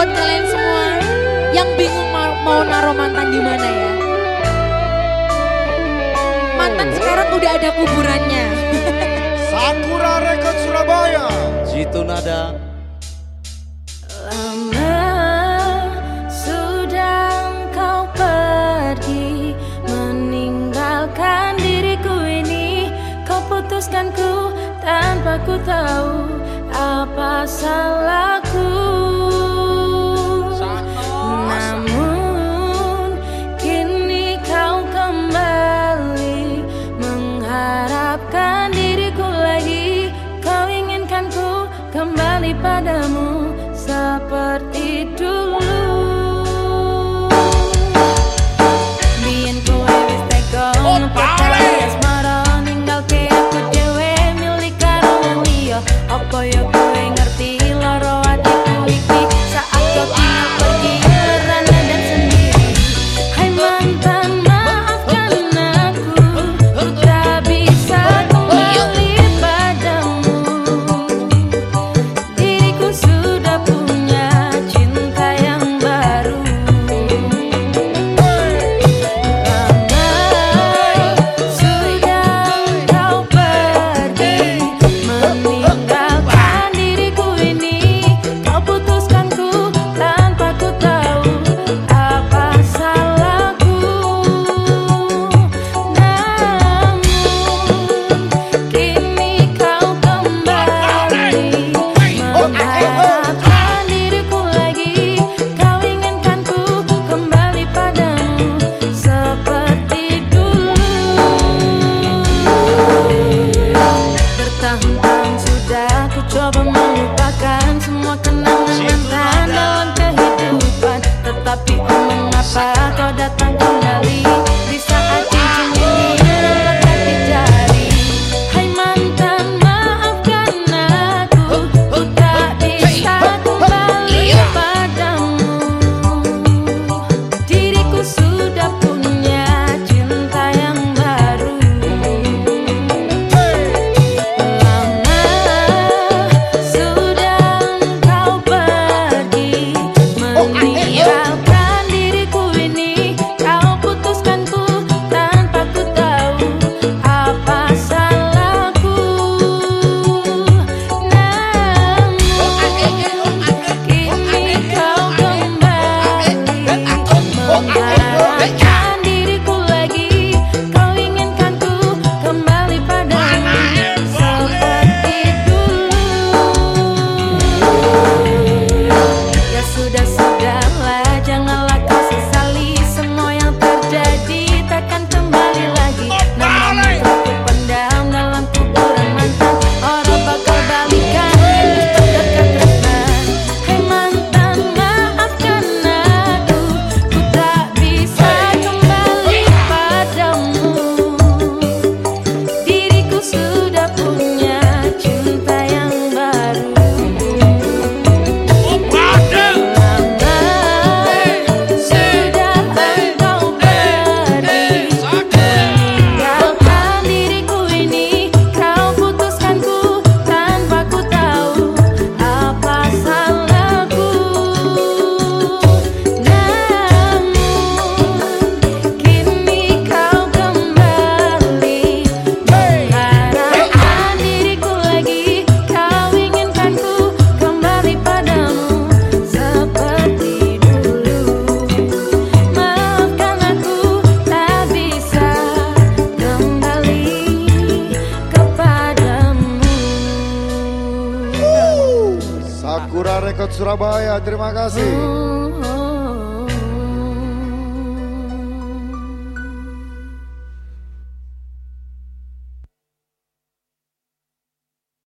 buat kalian semua yang bingung mau, mau naruh mantan di mana ya. Mantan sekarang udah ada kuburannya. Sakura Record Surabaya. Jitu nada. Lama sudah kau pergi meninggalkan diriku ini. Kau putuskan ku tanpa ku tahu apa salahku. Record Surabaya. Terima kasih.